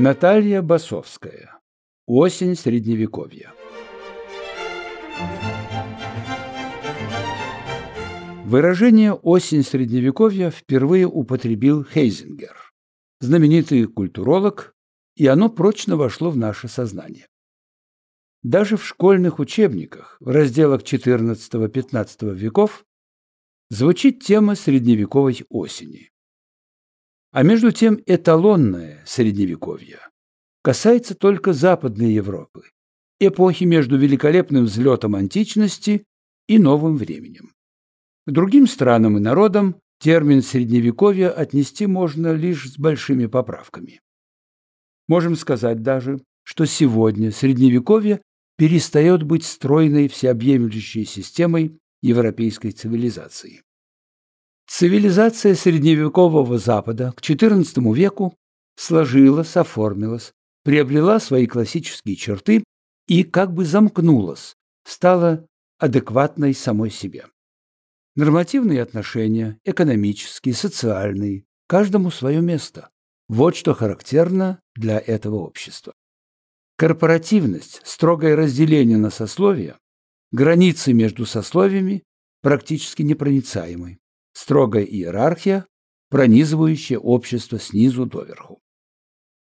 Наталья Басовская. Осень Средневековья. Выражение «осень Средневековья» впервые употребил Хейзингер, знаменитый культуролог, и оно прочно вошло в наше сознание. Даже в школьных учебниках в разделах XIV-XV веков звучит тема средневековой осени. А между тем эталонное средневековье касается только Западной Европы, эпохи между великолепным взлетом античности и новым временем. К другим странам и народам термин «средневековье» отнести можно лишь с большими поправками. Можем сказать даже, что сегодня Средневековье перестает быть стройной всеобъемлющей системой европейской цивилизации. Цивилизация средневекового Запада к XIV веку сложилась, оформилась, приобрела свои классические черты и как бы замкнулась, стала адекватной самой себе. Нормативные отношения, экономические, социальные, каждому свое место. Вот что характерно для этого общества. Корпоративность, строгое разделение на сословия, границы между сословиями практически непроницаемы, строгая иерархия, пронизывающая общество снизу доверху.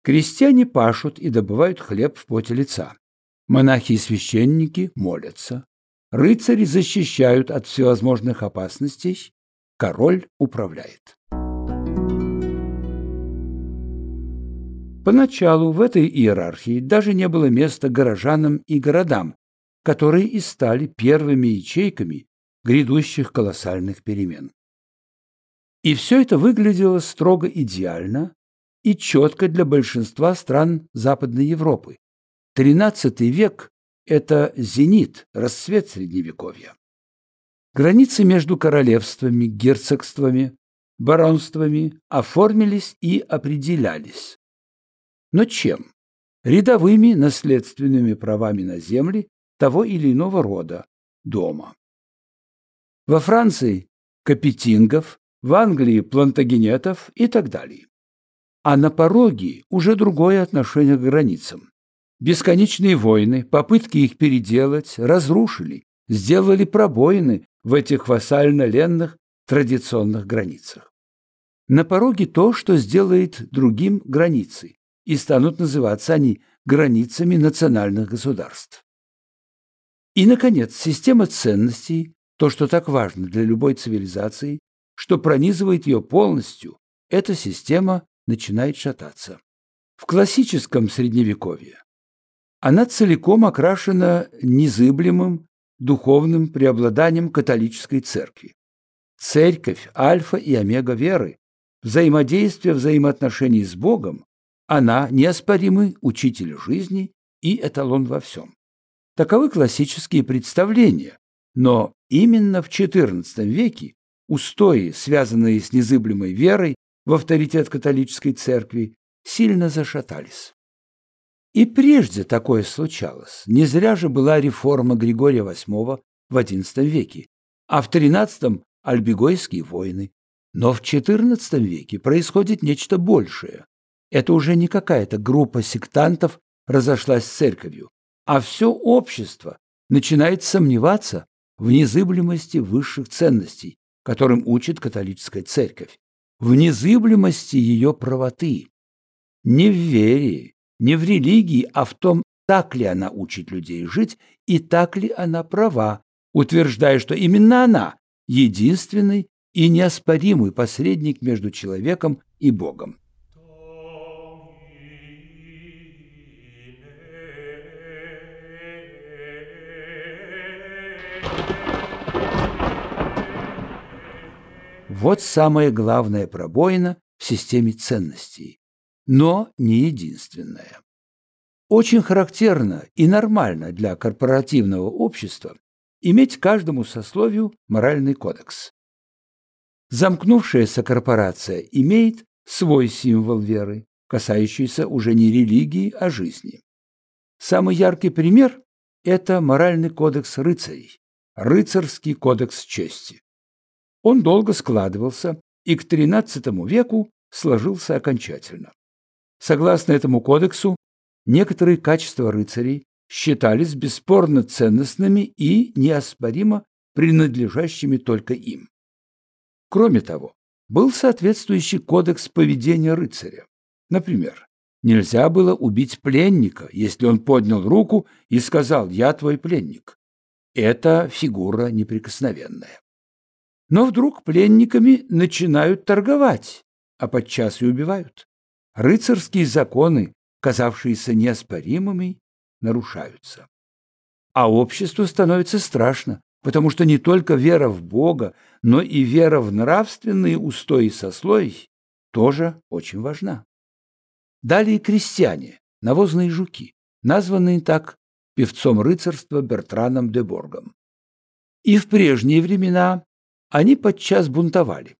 Крестьяне пашут и добывают хлеб в поте лица. Монахи и священники молятся. Рыцари защищают от всевозможных опасностей. Король управляет. Поначалу в этой иерархии даже не было места горожанам и городам, которые и стали первыми ячейками грядущих колоссальных перемен. И все это выглядело строго идеально и четко для большинства стран Западной Европы. XIII век – это зенит, расцвет Средневековья. Границы между королевствами, герцогствами, баронствами оформились и определялись. Но чем? Рядовыми наследственными правами на земли того или иного рода дома. Во Франции – капетингов, в Англии – плантагенетов и так далее. А на пороге уже другое отношение к границам. Бесконечные войны, попытки их переделать, разрушили, сделали пробоины в этих вассально-ленных традиционных границах. На пороге то, что сделает другим границей, и станут называться они границами национальных государств. И, наконец, система ценностей, то, что так важно для любой цивилизации, что пронизывает ее полностью, эта система начинает шататься. В классическом Средневековье она целиком окрашена незыблемым духовным преобладанием католической церкви. Церковь – альфа и омега веры, взаимодействие взаимоотношений с Богом она неоспоримый учитель жизни и эталон во всем. Таковы классические представления, но именно в XIV веке устои, связанные с незыблемой верой в авторитет католической церкви, сильно зашатались. И прежде такое случалось. Не зря же была реформа Григория VIII в XI веке, а в XIII – Альбегойские войны. Но в XIV веке происходит нечто большее. Это уже не какая-то группа сектантов разошлась с церковью, а все общество начинает сомневаться в незыблемости высших ценностей, которым учит католическая церковь, в незыблемости ее правоты. Не в вере, не в религии, а в том, так ли она учит людей жить и так ли она права, утверждая, что именно она единственный и неоспоримый посредник между человеком и Богом. Вот самая главная пробоина в системе ценностей, но не единственная. Очень характерно и нормально для корпоративного общества иметь каждому сословию моральный кодекс. Замкнувшаяся корпорация имеет свой символ веры, касающийся уже не религии, а жизни. Самый яркий пример – это моральный кодекс рыцарей, рыцарский кодекс чести. Он долго складывался и к XIII веку сложился окончательно. Согласно этому кодексу, некоторые качества рыцарей считались бесспорно ценностными и неоспоримо принадлежащими только им. Кроме того, был соответствующий кодекс поведения рыцаря. Например, нельзя было убить пленника, если он поднял руку и сказал «я твой пленник». Это фигура неприкосновенная. Но вдруг пленниками начинают торговать, а подчас и убивают. Рыцарские законы, казавшиеся неоспоримыми, нарушаются. А обществу становится страшно, потому что не только вера в Бога, но и вера в нравственные устои сословий тоже очень важна. Далее крестьяне, навозные жуки, названные так певцом рыцарства Бертраном де Боргом. И в прежние времена они подчас бунтовали.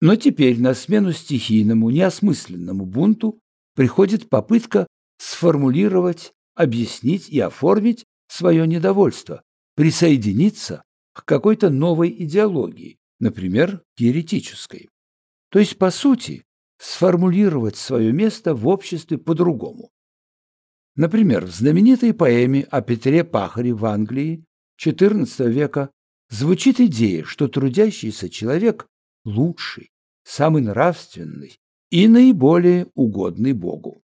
Но теперь на смену стихийному, неосмысленному бунту приходит попытка сформулировать, объяснить и оформить свое недовольство, присоединиться к какой-то новой идеологии, например, к еретической. То есть, по сути, сформулировать свое место в обществе по-другому. Например, в знаменитой поэме о Петре Пахаре в Англии XIV века звучит идея, что трудящийся человек лучший, самый нравственный и наиболее угодный Богу.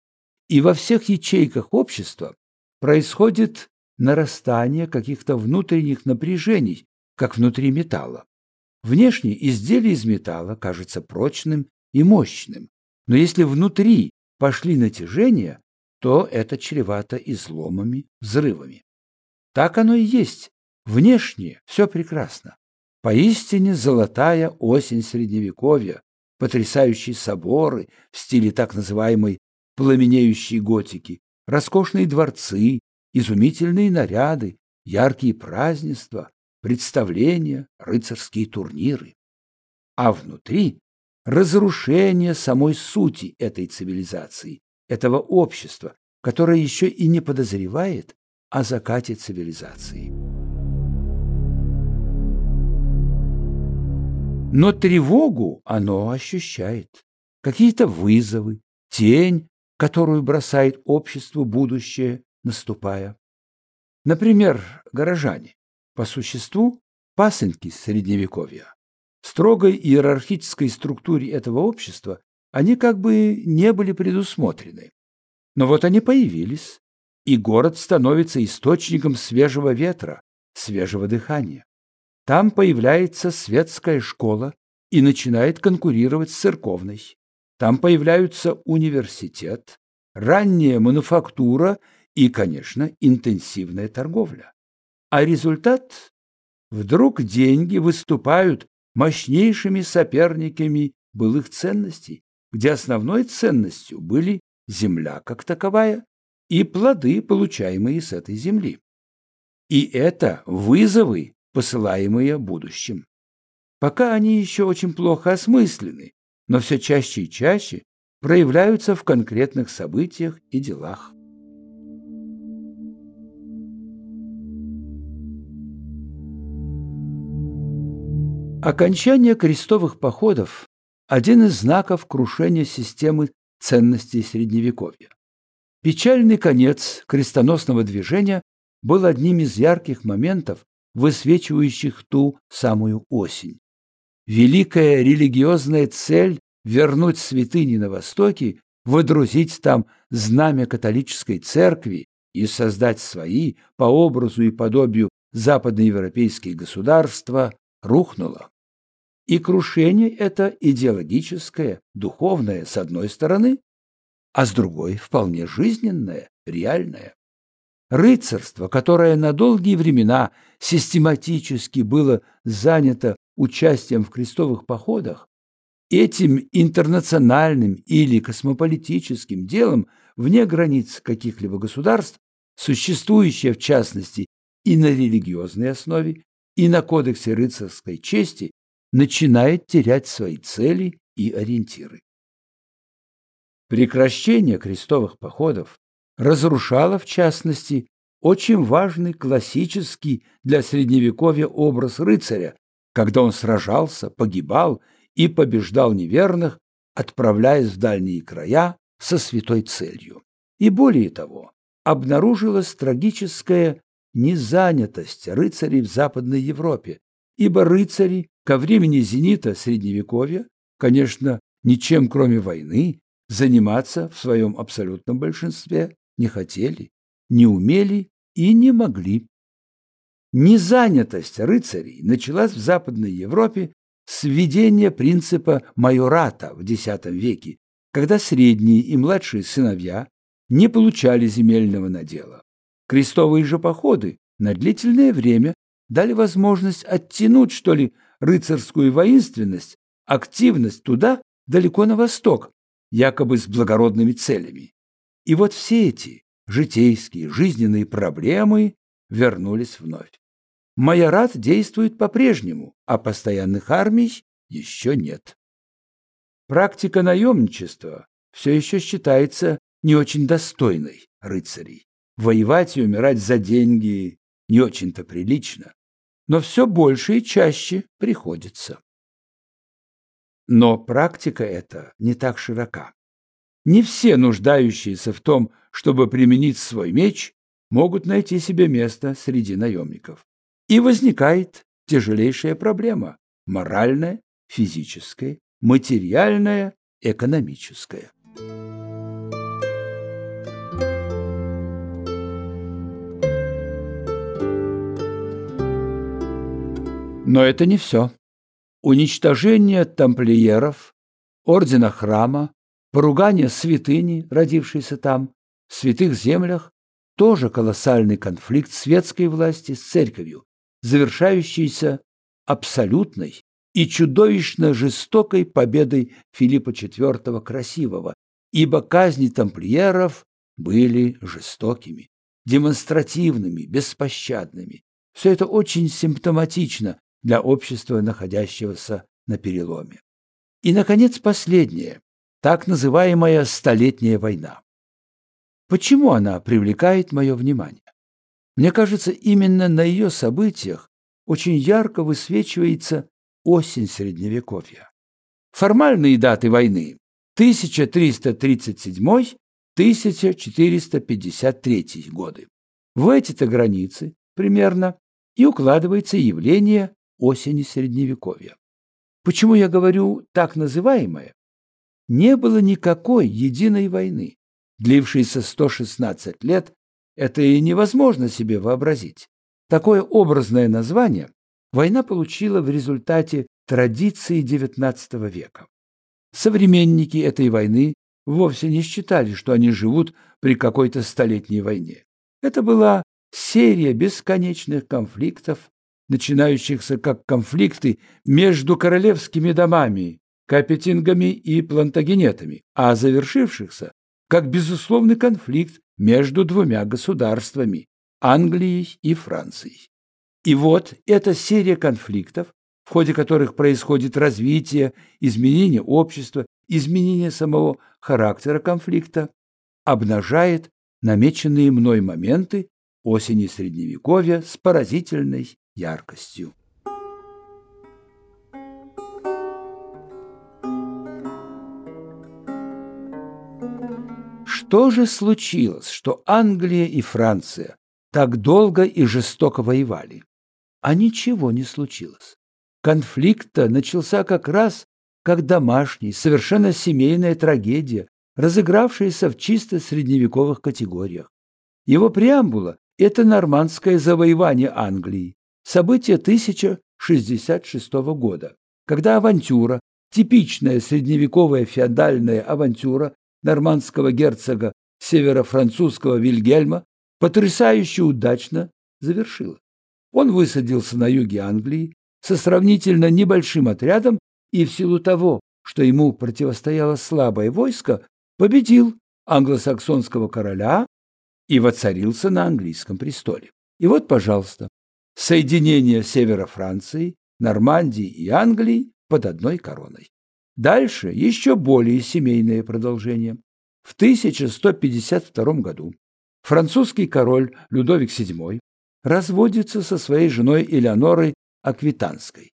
И во всех ячейках общества происходит нарастание каких-то внутренних напряжений, как внутри металла. Внешне изделие из металла кажется прочным и мощным, но если внутри пошли натяжения, то это чревато изломами, взрывами. Так оно и есть. Внешне все прекрасно. Поистине золотая осень Средневековья, потрясающие соборы в стиле так называемой пламенеющей готики, роскошные дворцы, изумительные наряды, яркие празднества, представления, рыцарские турниры. А внутри разрушение самой сути этой цивилизации, этого общества, которое еще и не подозревает о закате цивилизации. Но тревогу оно ощущает, какие-то вызовы, тень, которую бросает обществу будущее, наступая. Например, горожане, по существу пасынки Средневековья. В строгой иерархической структуре этого общества они как бы не были предусмотрены. Но вот они появились, и город становится источником свежего ветра, свежего дыхания. Там появляется светская школа и начинает конкурировать с церковной. Там появляются университет, ранняя мануфактура и, конечно, интенсивная торговля. А результат? Вдруг деньги выступают мощнейшими соперниками былых ценностей, где основной ценностью были земля как таковая и плоды, получаемые с этой земли. И это вызовы, посылаемые будущим. Пока они еще очень плохо осмыслены, но все чаще и чаще проявляются в конкретных событиях и делах. Окончание крестовых походов – один из знаков крушения системы ценностей Средневековья. Печальный конец крестоносного движения был одним из ярких моментов, высвечивающих ту самую осень. Великая религиозная цель вернуть святыни на Востоке, выдрузить там знамя католической церкви и создать свои по образу и подобию западноевропейские государства рухнула. И крушение это идеологическое, духовное с одной стороны, а с другой вполне жизненное, реальное. Рыцарство, которое на долгие времена систематически было занято участием в крестовых походах, этим интернациональным или космополитическим делом вне границ каких-либо государств, существующее в частности и на религиозной основе, и на кодексе рыцарской чести, начинает терять свои цели и ориентиры. Прекращение крестовых походов разрушало, в частности, очень важный классический для Средневековья образ рыцаря, когда он сражался, погибал и побеждал неверных, отправляясь в дальние края со святой целью. И более того, обнаружилась трагическая незанятость рыцарей в Западной Европе, ибо рыцари ко времени зенита Средневековья, конечно, ничем кроме войны, заниматься в своем абсолютном большинстве не хотели, не умели и не могли. Незанятость рыцарей началась в Западной Европе с введения принципа майората в X веке, когда средние и младшие сыновья не получали земельного надела. Крестовые же походы на длительное время дали возможность оттянуть, что ли, рыцарскую воинственность, активность туда, далеко на восток, якобы с благородными целями. И вот все эти житейские, жизненные проблемы вернулись вновь. Майорат действует по-прежнему, а постоянных армий еще нет. Практика наемничества все еще считается не очень достойной рыцарей. Воевать и умирать за деньги не очень-то прилично, но все больше и чаще приходится. Но практика эта не так широка. Не все нуждающиеся в том, чтобы применить свой меч, могут найти себе место среди наемников. И возникает тяжелейшая проблема – моральная, физическая, материальная, экономическая. Но это не все. Уничтожение тамплиеров, ордена храма, поругание святыни, родившейся там, в святых землях, тоже колоссальный конфликт светской власти с церковью, завершающийся абсолютной и чудовищно жестокой победой Филиппа IV Красивого, ибо казни тамплиеров были жестокими, демонстративными, беспощадными. Все это очень симптоматично для общества, находящегося на переломе. И, наконец, последнее, так называемая Столетняя война. Почему она привлекает мое внимание? Мне кажется, именно на ее событиях очень ярко высвечивается осень Средневековья. Формальные даты войны 1337-1453 годы. В эти-то границы примерно и укладывается явление осени Средневековья. Почему я говорю так называемое? Не было никакой единой войны, длившейся 116 лет, это и невозможно себе вообразить. Такое образное название война получила в результате традиции XIX века. Современники этой войны вовсе не считали, что они живут при какой-то столетней войне. Это была серия бесконечных конфликтов, начинающихся как конфликты между королевскими домами, капетингами и плантагенетами, а завершившихся как безусловный конфликт между двумя государствами – Англией и Францией. И вот эта серия конфликтов, в ходе которых происходит развитие, изменение общества, изменение самого характера конфликта, обнажает намеченные мной моменты осени Средневековья с поразительной яркостью. Что же случилось, что Англия и Франция так долго и жестоко воевали? А ничего не случилось. Конфликт-то начался как раз как домашний, совершенно семейная трагедия, разыгравшаяся в чисто средневековых категориях. Его преамбула – это нормандское завоевание Англии, событие 1066 года, когда авантюра, типичная средневековая феодальная авантюра нормандского герцога северо-французского Вильгельма, потрясающе удачно завершилась. Он высадился на юге Англии со сравнительно небольшим отрядом и в силу того, что ему противостояло слабое войско, победил англосаксонского короля и воцарился на английском престоле. И вот, пожалуйста, соединение севера Франции, Нормандии и Англии под одной короной. Дальше еще более семейное продолжение. В 1152 году французский король Людовик VII разводится со своей женой Элеонорой Аквитанской.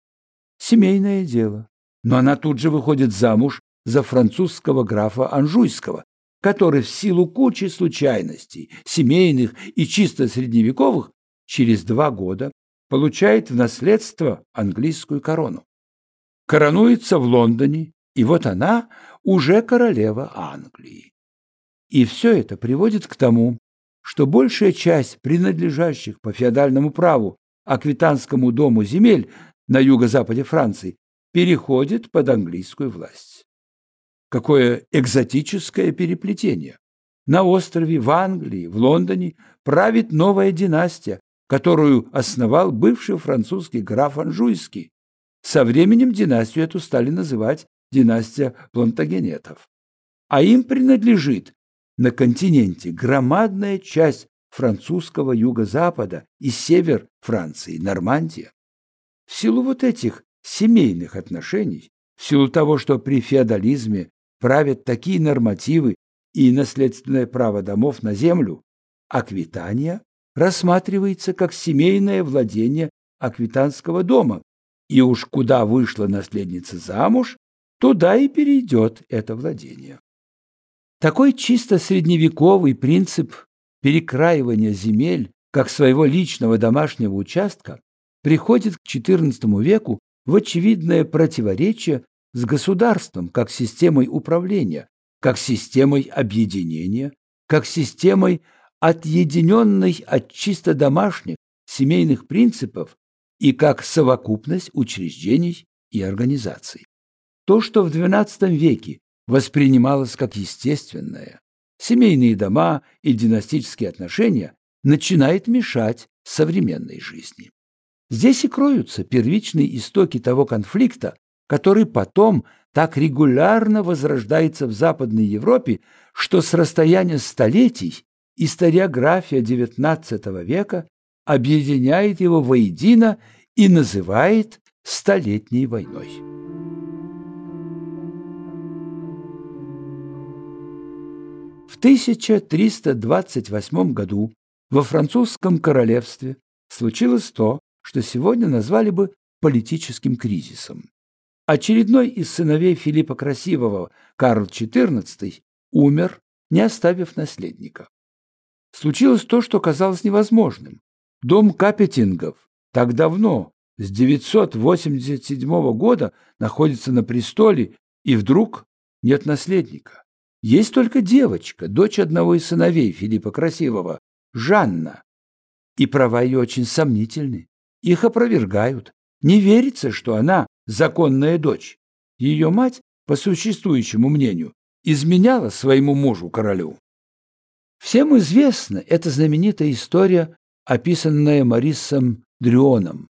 Семейное дело. Но она тут же выходит замуж за французского графа Анжуйского, который в силу кучи случайностей, семейных и чисто средневековых, через два года получает в наследство английскую корону. Коронуется в Лондоне, и вот она уже королева Англии. И все это приводит к тому, что большая часть принадлежащих по феодальному праву Аквитанскому дому земель на юго-западе Франции переходит под английскую власть. Какое экзотическое переплетение! На острове, в Англии, в Лондоне правит новая династия, которую основал бывший французский граф Анжуйский. Со временем династию эту стали называть династия Плантагенетов. А им принадлежит на континенте громадная часть французского юго-запада и север Франции, Нормандия. В силу вот этих семейных отношений, в силу того, что при феодализме правят такие нормативы и наследственное право домов на землю, Аквитания рассматривается как семейное владение аквитанского дома, и уж куда вышла наследница замуж, туда и перейдет это владение. Такой чисто средневековый принцип перекраивания земель как своего личного домашнего участка приходит к XIV веку в очевидное противоречие с государством как системой управления, как системой объединения, как системой отъединенной от чисто домашних семейных принципов и как совокупность учреждений и организаций. То, что в XII веке воспринималось как естественное, семейные дома и династические отношения, начинает мешать современной жизни. Здесь и кроются первичные истоки того конфликта, который потом так регулярно возрождается в Западной Европе, что с расстояния столетий историография XIX века объединяет его воедино и называет Столетней войной. В 1328 году во французском королевстве случилось то, что сегодня назвали бы политическим кризисом. Очередной из сыновей Филиппа Красивого, Карл XIV, умер, не оставив наследника. Случилось то, что казалось невозможным. Дом Капетингов так давно, с 987 года, находится на престоле, и вдруг нет наследника. Есть только девочка, дочь одного из сыновей Филиппа Красивого, Жанна. И права ее очень сомнительны. Их опровергают. Не верится, что она законная дочь. Ее мать, по существующему мнению, изменяла своему мужу-королю. Всем известна эта знаменитая история, описанная Марисом Дрионом.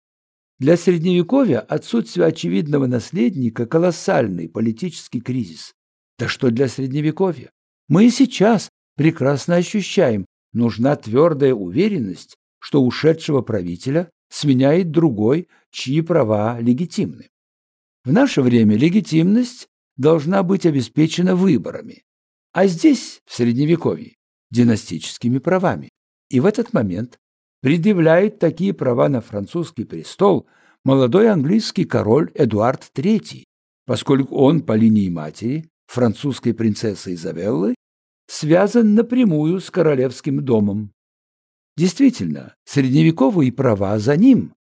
Для Средневековья отсутствие очевидного наследника – колоссальный политический кризис. Да что для средневековья? Мы и сейчас прекрасно ощущаем, нужна твердая уверенность, что ушедшего правителя сменяет другой, чьи права легитимны. В наше время легитимность должна быть обеспечена выборами, а здесь, в Средневековье, династическими правами. И в этот момент предъявляет такие права на французский престол молодой английский король Эдуард III, поскольку он по линии матери французской принцессы Изабеллы, связан напрямую с королевским домом. Действительно, средневековые права за ним,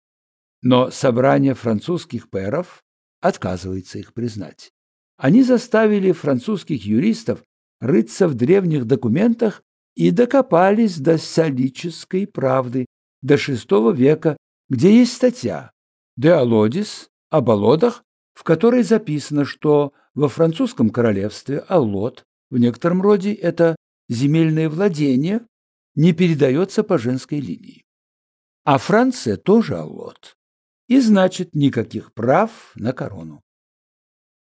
но собрание французских пэров отказывается их признать. Они заставили французских юристов рыться в древних документах и докопались до солической правды до VI века, где есть статья «De Alodis» о болотах, в которой записано, что во французском королевстве Аллот в некотором роде это земельное владение не передается по женской линии. А Франция тоже Аллот. И значит, никаких прав на корону.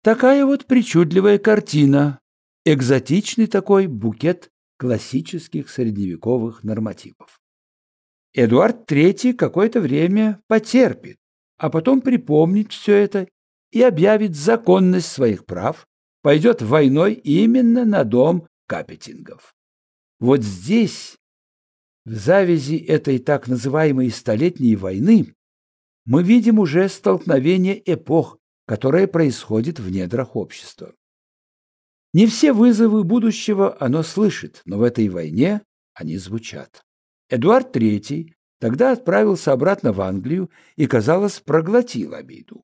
Такая вот причудливая картина, экзотичный такой букет классических средневековых нормативов. Эдуард III какое-то время потерпит, а потом припомнит все это и объявит законность своих прав, пойдет войной именно на дом Капетингов. Вот здесь, в завязи этой так называемой Столетней войны, мы видим уже столкновение эпох, которое происходит в недрах общества. Не все вызовы будущего оно слышит, но в этой войне они звучат. Эдуард III тогда отправился обратно в Англию и, казалось, проглотил обиду.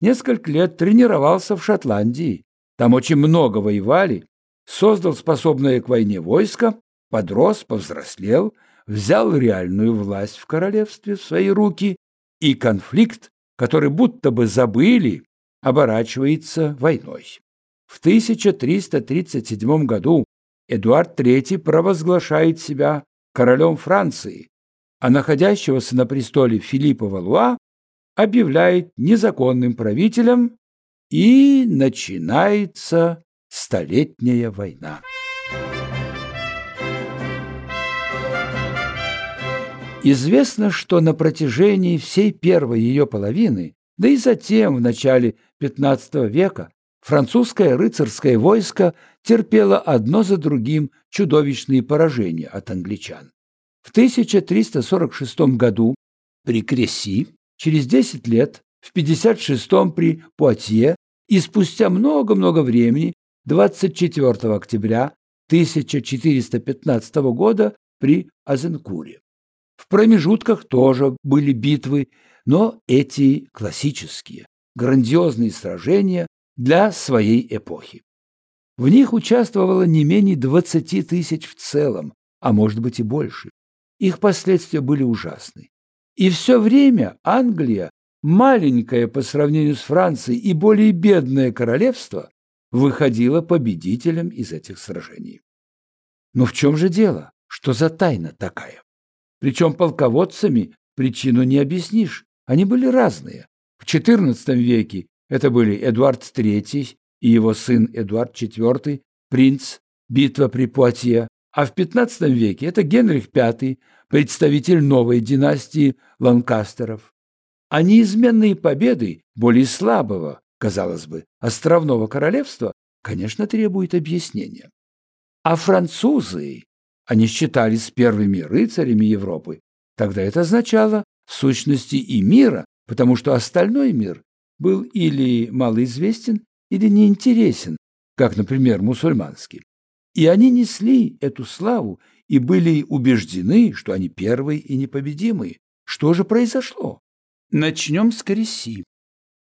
Несколько лет тренировался в Шотландии, там очень много воевали, создал способное к войне войско, подрос, повзрослел, взял реальную власть в королевстве в свои руки, и конфликт, который будто бы забыли, оборачивается войной. В 1337 году Эдуард III провозглашает себя королем Франции, а находящегося на престоле Филиппа Валуа объявляет незаконным правителем, и начинается Столетняя война. Известно, что на протяжении всей первой ее половины, да и затем, в начале XV века, французское рыцарское войско терпело одно за другим чудовищные поражения от англичан. В 1346 году при Креси, через 10 лет, в 56-м при Пуатье и спустя много-много времени, 24 октября 1415 года при Азенкуре. В промежутках тоже были битвы, но эти классические, грандиозные сражения для своей эпохи. В них участвовало не менее 20 тысяч в целом, а может быть и больше. Их последствия были ужасны. И все время Англия, маленькое по сравнению с Францией и более бедное королевство, выходила победителем из этих сражений. Но в чем же дело? Что за тайна такая? Причем полководцами причину не объяснишь. Они были разные. В XIV веке это были Эдуард III и его сын Эдуард IV, принц, битва при Пуатье, а в XV веке это Генрих V, представитель новой династии Ланкастеров. А неизменные победы более слабого, казалось бы, островного королевства, конечно, требуют объяснения. А французы, они считались первыми рыцарями Европы, тогда это означало в сущности и мира, потому что остальной мир был или малоизвестен, или неинтересен, как, например, мусульманский. И они несли эту славу и были убеждены, что они первые и непобедимые. Что же произошло? Начнем с Креси.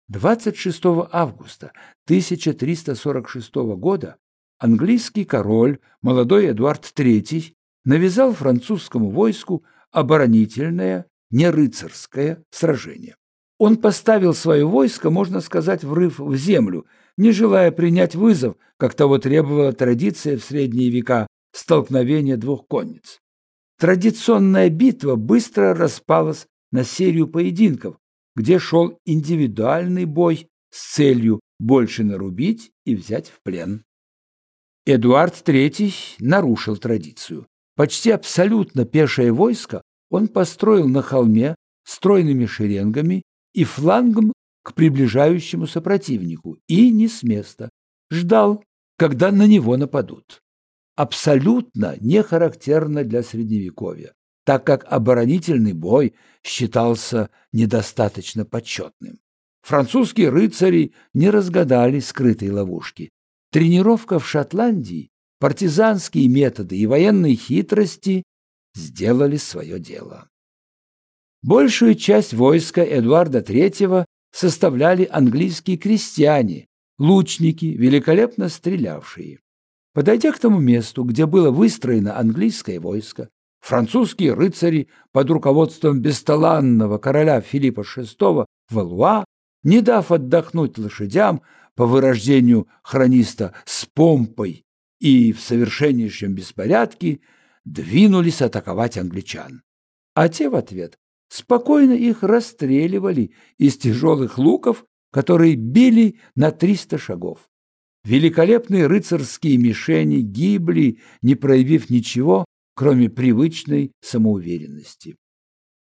26 августа 1346 года английский король, молодой Эдуард III, навязал французскому войску оборонительное, не рыцарское сражение. Он поставил свое войско, можно сказать, врыв в землю, не желая принять вызов, как того требовала традиция в средние века столкновения двух конниц. Традиционная битва быстро распалась на серию поединков, где шел индивидуальный бой с целью больше нарубить и взять в плен. Эдуард III нарушил традицию. Почти абсолютно пешее войско он построил на холме стройными шеренгами и флангом к приближающемуся противнику и не с места. Ждал, когда на него нападут. Абсолютно не характерно для Средневековья, так как оборонительный бой считался недостаточно почетным. Французские рыцари не разгадали скрытой ловушки. Тренировка в Шотландии, партизанские методы и военные хитрости сделали свое дело. Большую часть войска Эдуарда III составляли английские крестьяне, лучники, великолепно стрелявшие. Подойдя к тому месту, где было выстроено английское войско, французские рыцари под руководством бесталанного короля Филиппа VI Валуа, не дав отдохнуть лошадям по вырождению хрониста с помпой и в совершеннейшем беспорядке, двинулись атаковать англичан. А те в ответ спокойно их расстреливали из тяжелых луков, которые били на триста шагов. Великолепные рыцарские мишени гибли, не проявив ничего, кроме привычной самоуверенности.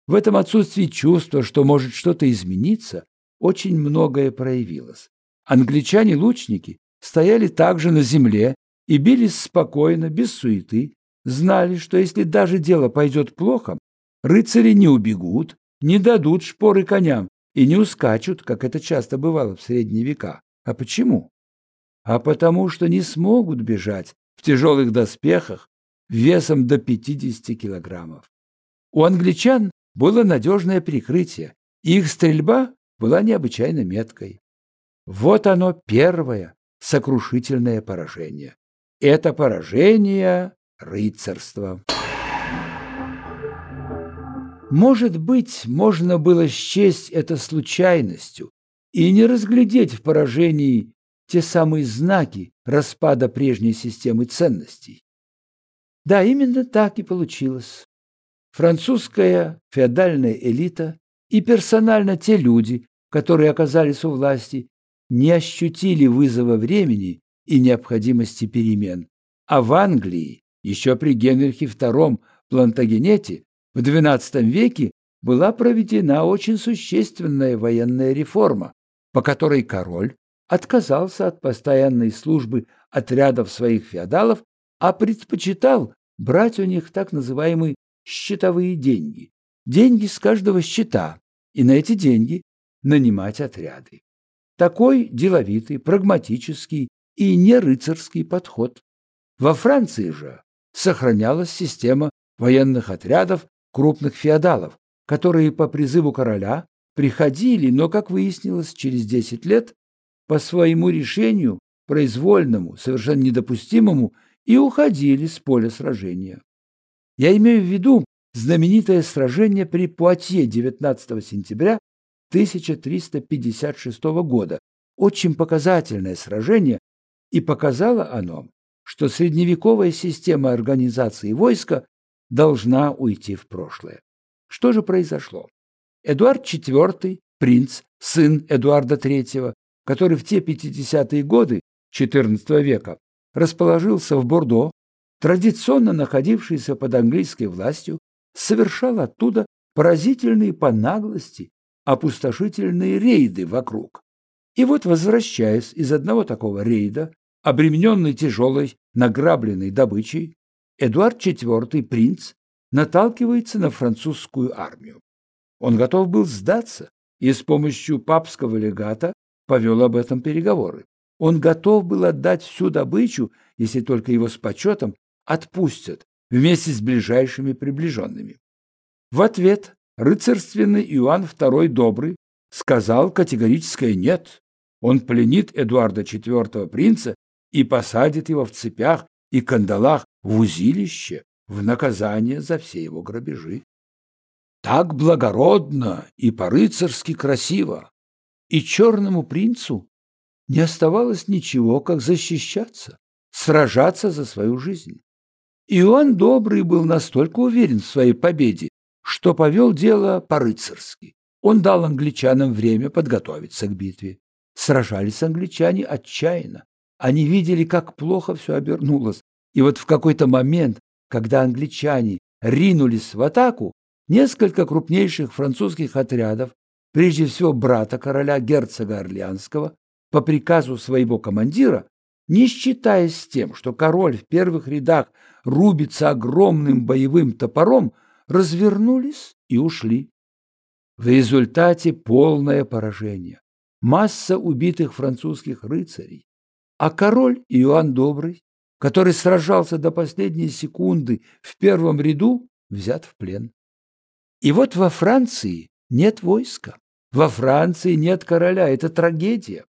В этом отсутствии чувства, что может что-то измениться, очень многое проявилось. Англичане-лучники стояли также на земле и бились спокойно, без суеты, знали, что если даже дело пойдет плохо, Рыцари не убегут, не дадут шпоры коням и не ускачут, как это часто бывало в средние века. А почему? а потому что не смогут бежать в тяжелых доспехах весом до 50 килограммов. У англичан было надежное прикрытие, и их стрельба была необычайно меткой. Вот оно первое сокрушительное поражение. Это поражение рыцарства. Может быть, можно было счесть это случайностью и не разглядеть в поражении те самые знаки распада прежней системы ценностей. Да, именно так и получилось. Французская феодальная элита и персонально те люди, которые оказались у власти, не ощутили вызова времени и необходимости перемен. А в Англии, еще при Генрихе II Плантагенете, в XII веке была проведена очень существенная военная реформа, по которой король отказался от постоянной службы отрядов своих феодалов, а предпочитал брать у них так называемые счетовые деньги, деньги с каждого счета, и на эти деньги нанимать отряды. Такой деловитый, прагматический и не рыцарский подход. Во Франции же сохранялась система военных отрядов крупных феодалов, которые по призыву короля приходили, но, как выяснилось, через 10 лет по своему решению, произвольному, совершенно недопустимому, и уходили с поля сражения. Я имею в виду знаменитое сражение при Пуатье 19 сентября 1356 года, очень показательное сражение, и показало оно, что средневековая система организации войска должна уйти в прошлое. Что же произошло? Эдуард IV, принц, сын Эдуарда III, который в те 50-е годы XIV века расположился в Бордо, традиционно находившийся под английской властью, совершал оттуда поразительные по наглости опустошительные рейды вокруг. И вот, возвращаясь из одного такого рейда, обремененный тяжелой награбленной добычей, Эдуард IV, принц, наталкивается на французскую армию. Он готов был сдаться и с помощью папского легата повел об этом переговоры. Он готов был отдать всю добычу, если только его с почетом отпустят вместе с ближайшими приближенными. В ответ рыцарственный Иоанн II Добрый сказал категорическое «нет». Он пленит Эдуарда IV принца и посадит его в цепях и кандалах в узилище в наказание за все его грабежи. Так благородно и по-рыцарски красиво и черному принцу не оставалось ничего, как защищаться, сражаться за свою жизнь. Иоанн Добрый был настолько уверен в своей победе, что повел дело по-рыцарски. Он дал англичанам время подготовиться к битве. Сражались англичане отчаянно. Они видели, как плохо все обернулось. И вот в какой-то момент, когда англичане ринулись в атаку, несколько крупнейших французских отрядов прежде всего брата короля герцога Орлеанского, по приказу своего командира, не считаясь с тем, что король в первых рядах рубится огромным боевым топором, развернулись и ушли. В результате полное поражение, масса убитых французских рыцарей, а король Иоанн Добрый, который сражался до последней секунды в первом ряду, взят в плен. И вот во Франции нет войска. Во Франции нет короля. Это трагедия.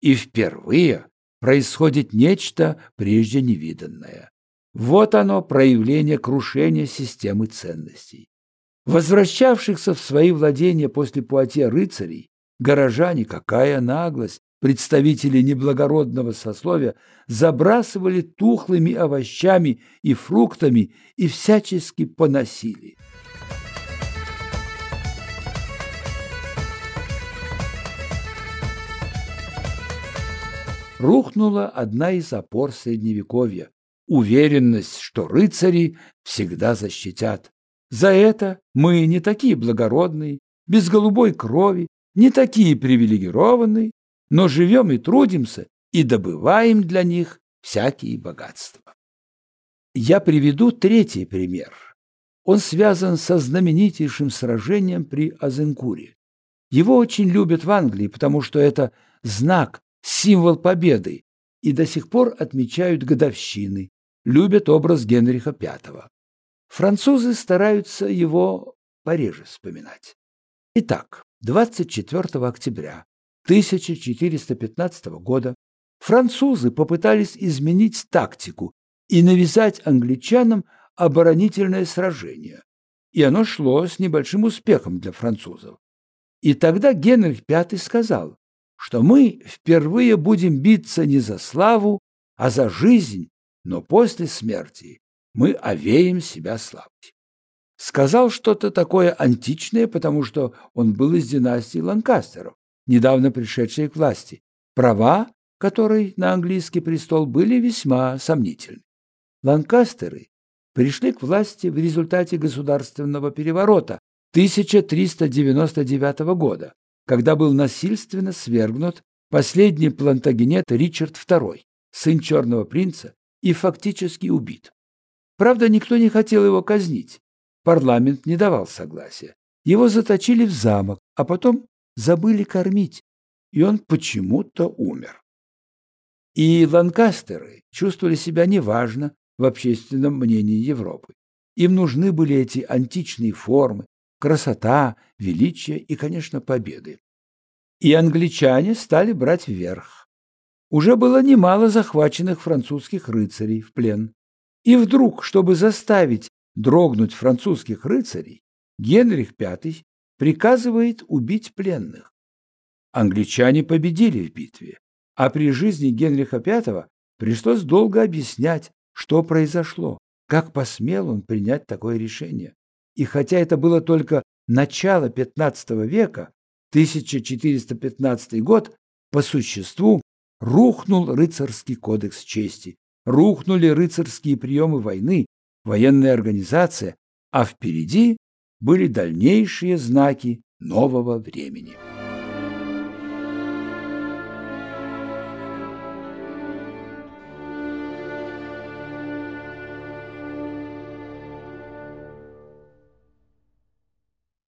И впервые происходит нечто прежде невиданное. Вот оно, проявление крушения системы ценностей. Возвращавшихся в свои владения после Пуатье рыцарей, горожане, какая наглость, представители неблагородного сословия забрасывали тухлыми овощами и фруктами и всячески поносили. рухнула одна из опор Средневековья – уверенность, что рыцари всегда защитят. За это мы не такие благородные, без голубой крови, не такие привилегированные, но живем и трудимся, и добываем для них всякие богатства. Я приведу третий пример. Он связан со знаменитейшим сражением при Азенкуре. Его очень любят в Англии, потому что это знак символ победы, и до сих пор отмечают годовщины, любят образ Генриха V. Французы стараются его пореже вспоминать. Итак, 24 октября 1415 года французы попытались изменить тактику и навязать англичанам оборонительное сражение, и оно шло с небольшим успехом для французов. И тогда Генрих V сказал, что мы впервые будем биться не за славу, а за жизнь, но после смерти мы овеем себя славой. Сказал что-то такое античное, потому что он был из династии Ланкастеров, недавно пришедшей к власти, права которой на английский престол были весьма сомнительны. Ланкастеры пришли к власти в результате государственного переворота 1399 года, когда был насильственно свергнут последний плантагенет Ричард II, сын черного принца, и фактически убит. Правда, никто не хотел его казнить. Парламент не давал согласия. Его заточили в замок, а потом забыли кормить, и он почему-то умер. И ланкастеры чувствовали себя неважно в общественном мнении Европы. Им нужны были эти античные формы, красота, величие и, конечно, победы. И англичане стали брать вверх. Уже было немало захваченных французских рыцарей в плен. И вдруг, чтобы заставить дрогнуть французских рыцарей, Генрих V приказывает убить пленных. Англичане победили в битве, а при жизни Генриха V пришлось долго объяснять, что произошло, как посмел он принять такое решение. И хотя это было только начало XV века, 1415 год, по существу рухнул рыцарский кодекс чести, рухнули рыцарские приемы войны, военная организация, а впереди были дальнейшие знаки нового времени.